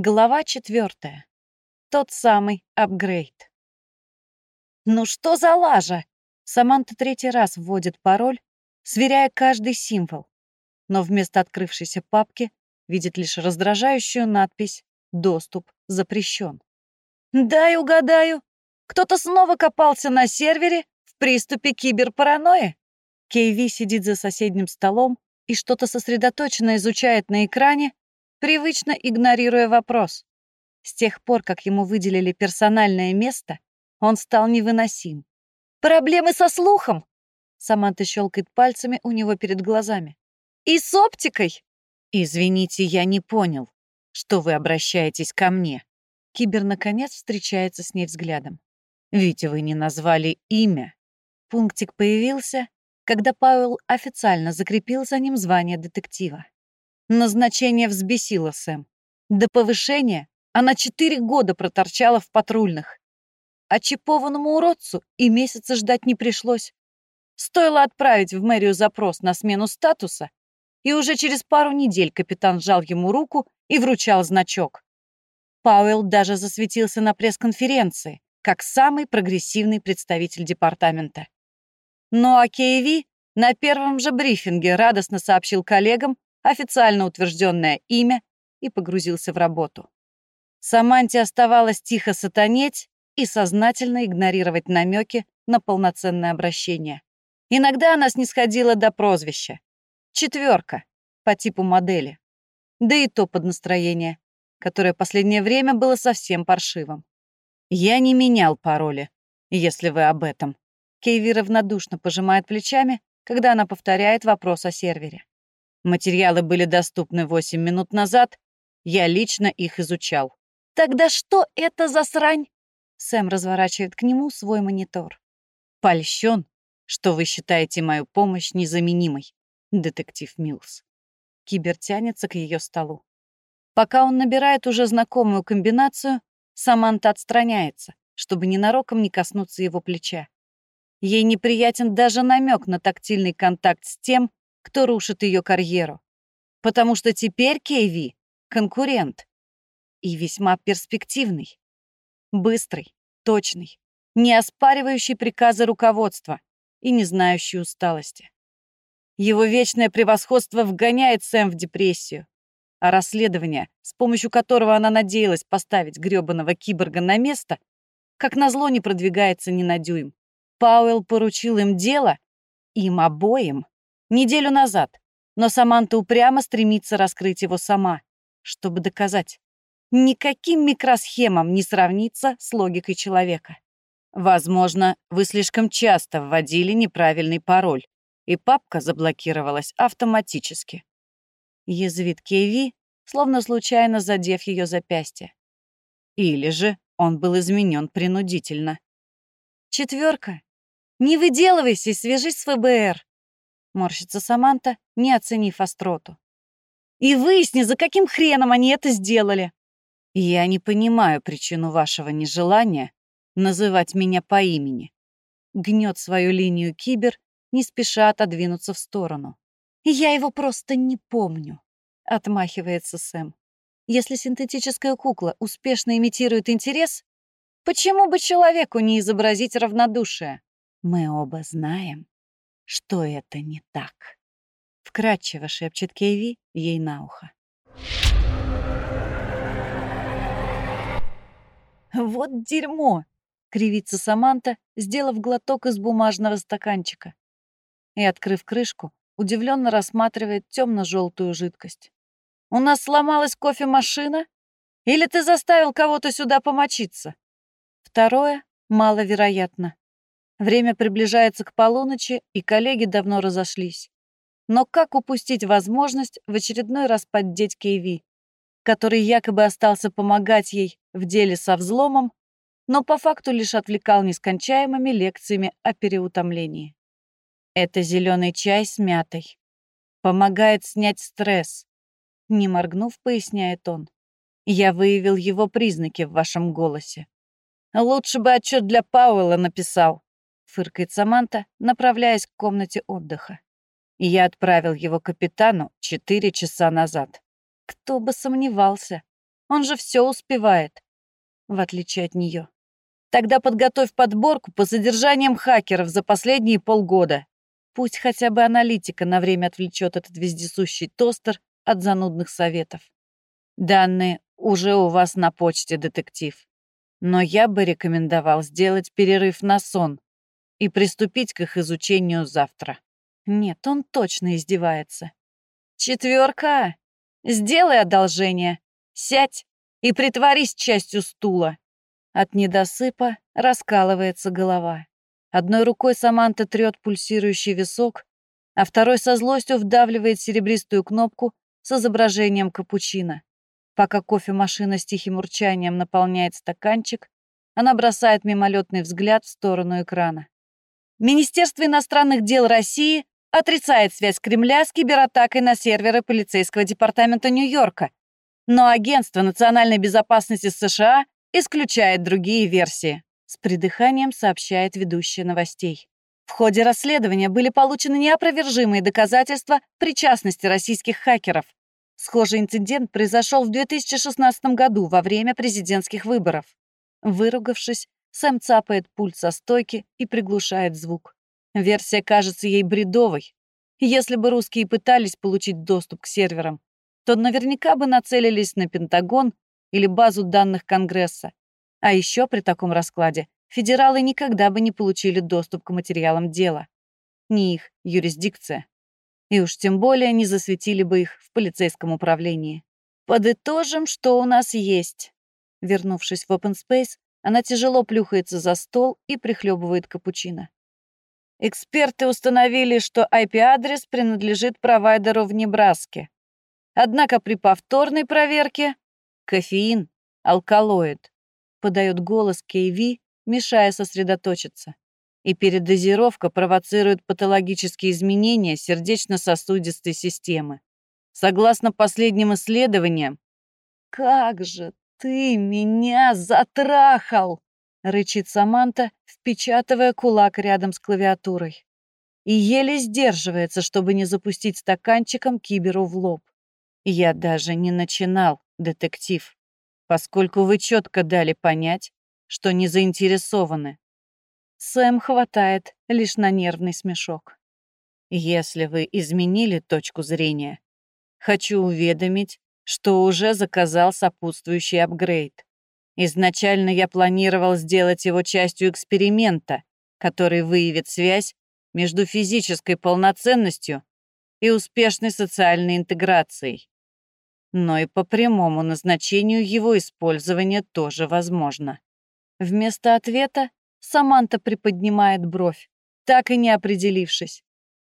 Глава четвертая. Тот самый апгрейд. Ну что за лажа? Саманта третий раз вводит пароль, сверяя каждый символ, но вместо открывшейся папки видит лишь раздражающую надпись «Доступ запрещен». «Дай угадаю, кто-то снова копался на сервере в приступе киберпаранойи?» Кейви сидит за соседним столом и что-то сосредоточенно изучает на экране, привычно игнорируя вопрос. С тех пор, как ему выделили персональное место, он стал невыносим. «Проблемы со слухом!» Саманта щелкает пальцами у него перед глазами. «И с оптикой!» «Извините, я не понял, что вы обращаетесь ко мне». Кибер, наконец, встречается с ней взглядом. «Ведь вы не назвали имя». Пунктик появился, когда Пауэлл официально закрепил за ним звание детектива. Назначение взбесило Сэм. До повышения она четыре года проторчала в патрульных. А чипованному уродцу и месяца ждать не пришлось. Стоило отправить в мэрию запрос на смену статуса, и уже через пару недель капитан сжал ему руку и вручал значок. Пауэлл даже засветился на пресс-конференции, как самый прогрессивный представитель департамента. Ну а Кейви на первом же брифинге радостно сообщил коллегам, официально утвержденное имя и погрузился в работу. Саманте оставалось тихо сатанеть и сознательно игнорировать намеки на полноценное обращение. Иногда она снисходила до прозвища. Четверка по типу модели. Да и то под настроение, которое последнее время было совсем паршивым. Я не менял пароли, если вы об этом. Кейви равнодушно пожимает плечами, когда она повторяет вопрос о сервере. Материалы были доступны 8 минут назад. Я лично их изучал. «Тогда что это за срань?» Сэм разворачивает к нему свой монитор. «Польщен, что вы считаете мою помощь незаменимой, детектив Милс». Кибер тянется к ее столу. Пока он набирает уже знакомую комбинацию, Саманта отстраняется, чтобы ненароком не коснуться его плеча. Ей неприятен даже намек на тактильный контакт с тем, кто рушит ее карьеру. Потому что теперь Кейви — конкурент. И весьма перспективный. Быстрый, точный, не оспаривающий приказы руководства и не знающий усталости. Его вечное превосходство вгоняет Сэм в депрессию, а расследование, с помощью которого она надеялась поставить грёбаного киборга на место, как назло не продвигается ни на дюйм. Пауэлл поручил им дело, им обоим, неделю назад, но Саманта упрямо стремится раскрыть его сама, чтобы доказать. Никаким микросхемам не сравнится с логикой человека. Возможно, вы слишком часто вводили неправильный пароль, и папка заблокировалась автоматически. Язвит Кейви, словно случайно задев ее запястье. Или же он был изменен принудительно. Четверка. Не выделывайся и свяжись с ФБР. Морщится Саманта, не оценив остроту. «И выясни, за каким хреном они это сделали!» «Я не понимаю причину вашего нежелания называть меня по имени». Гнет свою линию кибер, не спеша отодвинуться в сторону. «Я его просто не помню», — отмахивается Сэм. «Если синтетическая кукла успешно имитирует интерес, почему бы человеку не изобразить равнодушие? Мы оба знаем, что это не так. Вкратчиво шепчет Кейви ей на ухо. «Вот дерьмо!» — кривится Саманта, сделав глоток из бумажного стаканчика. И, открыв крышку, удивленно рассматривает темно-желтую жидкость. «У нас сломалась кофемашина? Или ты заставил кого-то сюда помочиться?» Второе маловероятно. Время приближается к полуночи, и коллеги давно разошлись. Но как упустить возможность в очередной раз поддеть Кейви, который якобы остался помогать ей в деле со взломом, но по факту лишь отвлекал нескончаемыми лекциями о переутомлении. Это зеленый чай с мятой. Помогает снять стресс. Не моргнув, поясняет он. Я выявил его признаки в вашем голосе. Лучше бы отчет для Пауэлла написал фыркает Саманта, направляясь к комнате отдыха. Я отправил его капитану четыре часа назад. Кто бы сомневался. Он же все успевает, в отличие от нее. Тогда подготовь подборку по задержаниям хакеров за последние полгода. Пусть хотя бы аналитика на время отвлечет этот вездесущий тостер от занудных советов. Данные уже у вас на почте, детектив. Но я бы рекомендовал сделать перерыв на сон и приступить к их изучению завтра. Нет, он точно издевается. Четверка, сделай одолжение, сядь и притворись частью стула. От недосыпа раскалывается голова. Одной рукой Саманта трет пульсирующий висок, а второй со злостью вдавливает серебристую кнопку с изображением капучино. Пока кофемашина с тихим урчанием наполняет стаканчик, она бросает мимолетный взгляд в сторону экрана. Министерство иностранных дел России отрицает связь Кремля с кибератакой на серверы полицейского департамента Нью-Йорка, но Агентство национальной безопасности США исключает другие версии», — с придыханием сообщает ведущая новостей. В ходе расследования были получены неопровержимые доказательства причастности российских хакеров. Схожий инцидент произошел в 2016 году во время президентских выборов. Выругавшись, Сэм цапает пульт со стойки и приглушает звук. Версия кажется ей бредовой. Если бы русские пытались получить доступ к серверам, то наверняка бы нацелились на Пентагон или базу данных Конгресса. А еще при таком раскладе федералы никогда бы не получили доступ к материалам дела. Не их юрисдикция. И уж тем более не засветили бы их в полицейском управлении. Подытожим, что у нас есть. Вернувшись в Open Space, она тяжело плюхается за стол и прихлебывает капучино. Эксперты установили, что IP-адрес принадлежит провайдеру в Небраске. Однако при повторной проверке Кофеин, алкалоид, подает голос Кейви, мешая сосредоточиться. И передозировка провоцирует патологические изменения сердечно-сосудистой системы. Согласно последним исследованиям, «Как же ты меня затрахал!» — рычит Саманта, впечатывая кулак рядом с клавиатурой. И еле сдерживается, чтобы не запустить стаканчиком киберу в лоб. Я даже не начинал детектив, поскольку вы четко дали понять, что не заинтересованы. Сэм хватает лишь на нервный смешок. Если вы изменили точку зрения, хочу уведомить, что уже заказал сопутствующий апгрейд. Изначально я планировал сделать его частью эксперимента, который выявит связь между физической полноценностью и успешной социальной интеграцией но и по прямому назначению его использования тоже возможно. Вместо ответа Саманта приподнимает бровь, так и не определившись,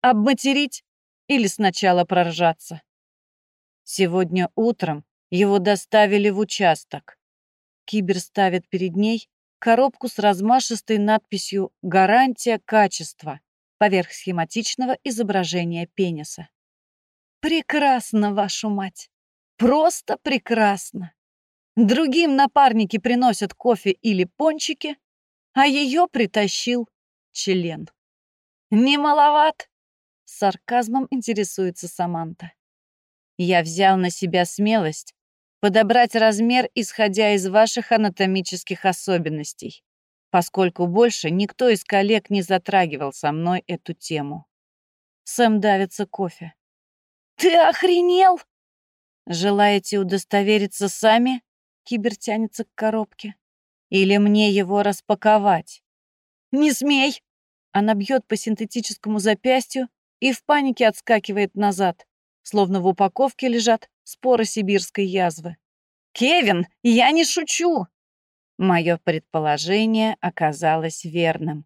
обматерить или сначала проржаться. Сегодня утром его доставили в участок. Кибер ставит перед ней коробку с размашистой надписью «Гарантия качества» поверх схематичного изображения пениса. «Прекрасно, вашу мать!» Просто прекрасно. Другим напарники приносят кофе или пончики, а ее притащил член. Не маловат? Сарказмом интересуется Саманта. Я взял на себя смелость подобрать размер, исходя из ваших анатомических особенностей, поскольку больше никто из коллег не затрагивал со мной эту тему. Сэм давится кофе. «Ты охренел?» Желаете удостовериться сами? Кибер тянется к коробке. Или мне его распаковать? Не смей! Она бьет по синтетическому запястью и в панике отскакивает назад, словно в упаковке лежат споры сибирской язвы. «Кевин, я не шучу!» Мое предположение оказалось верным.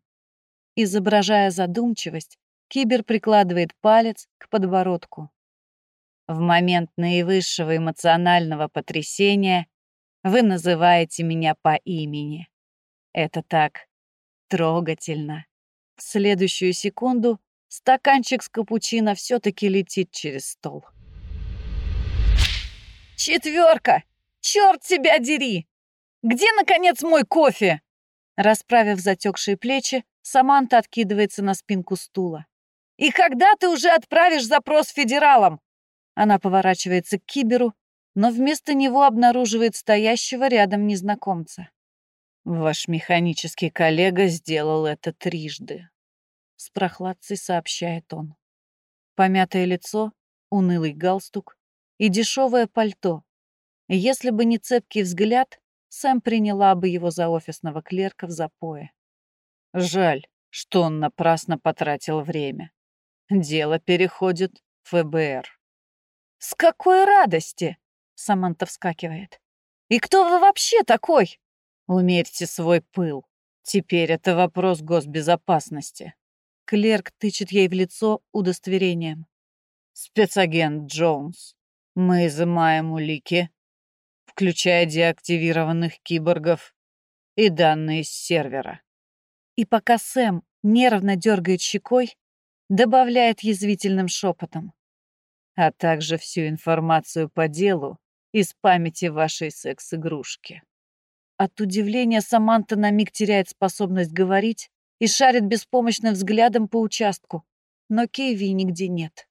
Изображая задумчивость, Кибер прикладывает палец к подбородку. В момент наивысшего эмоционального потрясения вы называете меня по имени. Это так трогательно. В следующую секунду стаканчик с капучино все-таки летит через стол. Четверка! Черт тебя дери! Где, наконец, мой кофе? Расправив затекшие плечи, Саманта откидывается на спинку стула. «И когда ты уже отправишь запрос федералам?» Она поворачивается к Киберу, но вместо него обнаруживает стоящего рядом незнакомца. «Ваш механический коллега сделал это трижды», — с прохладцей сообщает он. Помятое лицо, унылый галстук и дешевое пальто. Если бы не цепкий взгляд, Сэм приняла бы его за офисного клерка в запое. Жаль, что он напрасно потратил время. Дело переходит в ФБР. «С какой радости!» — Саманта вскакивает. «И кто вы вообще такой?» «Умерьте свой пыл. Теперь это вопрос госбезопасности». Клерк тычет ей в лицо удостоверением. «Спецагент Джонс, мы изымаем улики, включая деактивированных киборгов и данные с сервера». И пока Сэм нервно дергает щекой, добавляет язвительным шепотом а также всю информацию по делу из памяти вашей секс-игрушки. От удивления Саманта на миг теряет способность говорить и шарит беспомощным взглядом по участку, но Кейви нигде нет.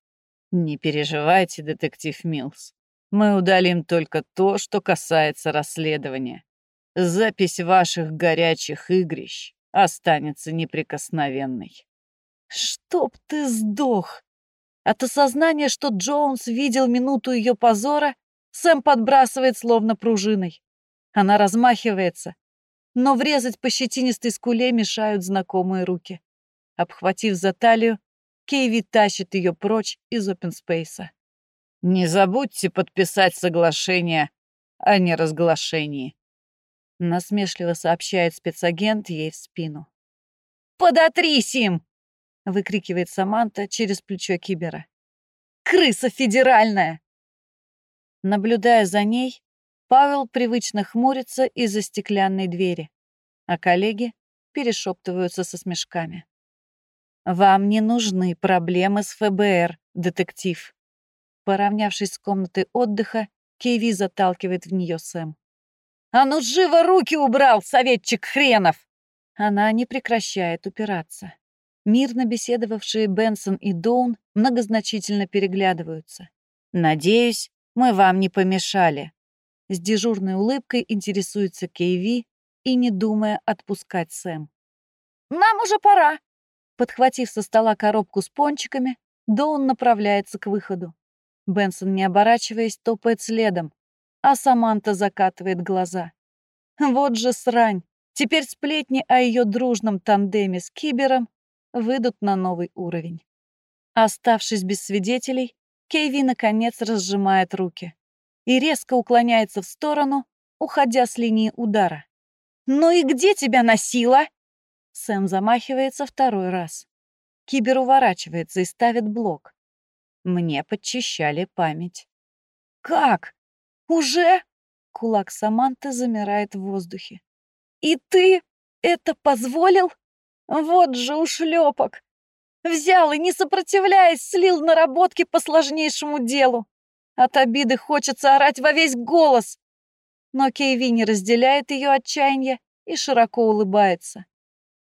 Не переживайте, детектив Милс. Мы удалим только то, что касается расследования. Запись ваших горячих игрищ останется неприкосновенной. «Чтоб ты сдох!» От осознания, что Джонс видел минуту ее позора, Сэм подбрасывает словно пружиной. Она размахивается, но врезать по щетинистой скуле мешают знакомые руки. Обхватив за талию, Кейви тащит ее прочь из опенспейса. «Не забудьте подписать соглашение о неразглашении», насмешливо сообщает спецагент ей в спину. «Подотрись им!» выкрикивает Саманта через плечо Кибера. «Крыса федеральная!» Наблюдая за ней, Павел привычно хмурится из-за стеклянной двери, а коллеги перешептываются со смешками. «Вам не нужны проблемы с ФБР, детектив». Поравнявшись с комнатой отдыха, Кейви заталкивает в нее Сэм. «А ну живо руки убрал, советчик хренов!» Она не прекращает упираться. Мирно беседовавшие Бенсон и Доун многозначительно переглядываются. «Надеюсь, мы вам не помешали». С дежурной улыбкой интересуется Кейви и не думая отпускать Сэм. «Нам уже пора!» Подхватив со стола коробку с пончиками, Доун направляется к выходу. Бенсон, не оборачиваясь, топает следом, а Саманта закатывает глаза. Вот же срань! Теперь сплетни о ее дружном тандеме с Кибером выйдут на новый уровень. Оставшись без свидетелей, Кейви наконец разжимает руки и резко уклоняется в сторону, уходя с линии удара. «Ну и где тебя носила?» Сэм замахивается второй раз. Кибер уворачивается и ставит блок. Мне подчищали память. «Как? Уже?» Кулак Саманты замирает в воздухе. «И ты это позволил?» Вот же ушлепок! Взял и, не сопротивляясь, слил наработки по сложнейшему делу. От обиды хочется орать во весь голос. Но Кейви не разделяет ее отчаяние и широко улыбается.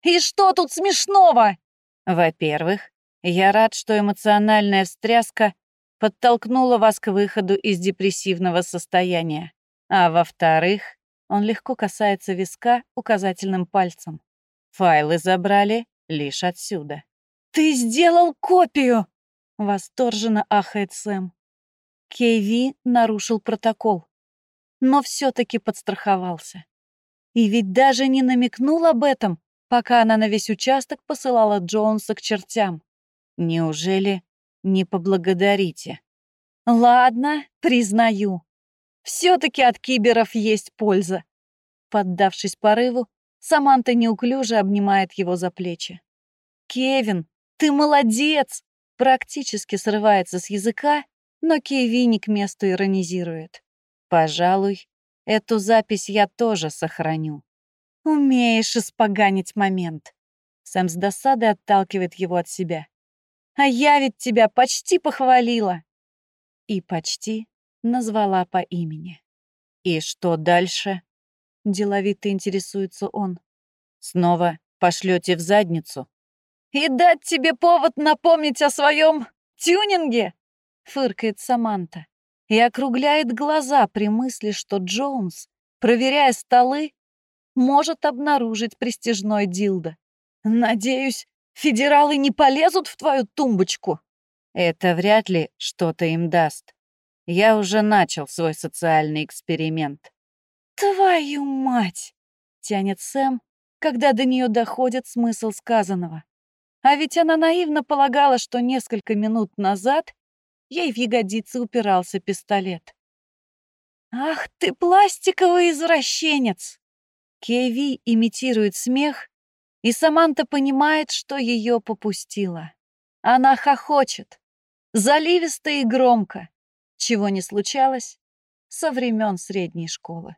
«И что тут смешного?» «Во-первых, я рад, что эмоциональная встряска подтолкнула вас к выходу из депрессивного состояния. А во-вторых, он легко касается виска указательным пальцем. Файлы забрали лишь отсюда. «Ты сделал копию!» — восторженно ахает Сэм. Кейви нарушил протокол, но все-таки подстраховался. И ведь даже не намекнул об этом, пока она на весь участок посылала Джонса к чертям. Неужели не поблагодарите? Ладно, признаю. Все-таки от киберов есть польза. Поддавшись порыву, Саманта неуклюже обнимает его за плечи. «Кевин, ты молодец!» Практически срывается с языка, но Кеви не к месту иронизирует. «Пожалуй, эту запись я тоже сохраню». «Умеешь испоганить момент». Сэм с досадой отталкивает его от себя. «А я ведь тебя почти похвалила». И почти назвала по имени. «И что дальше?» Деловито интересуется он. Снова пошлете в задницу? И дать тебе повод напомнить о своем тюнинге? Фыркает Саманта. и округляет глаза при мысли, что Джонс, проверяя столы, может обнаружить престижной дилдо. Надеюсь, федералы не полезут в твою тумбочку? Это вряд ли что-то им даст. Я уже начал свой социальный эксперимент. Твою мать! Тянет Сэм, когда до нее доходит смысл сказанного. А ведь она наивно полагала, что несколько минут назад ей в ягодицы упирался пистолет. «Ах ты, пластиковый извращенец!» Кеви имитирует смех, и Саманта понимает, что ее попустила. Она хохочет, заливисто и громко, чего не случалось со времен средней школы.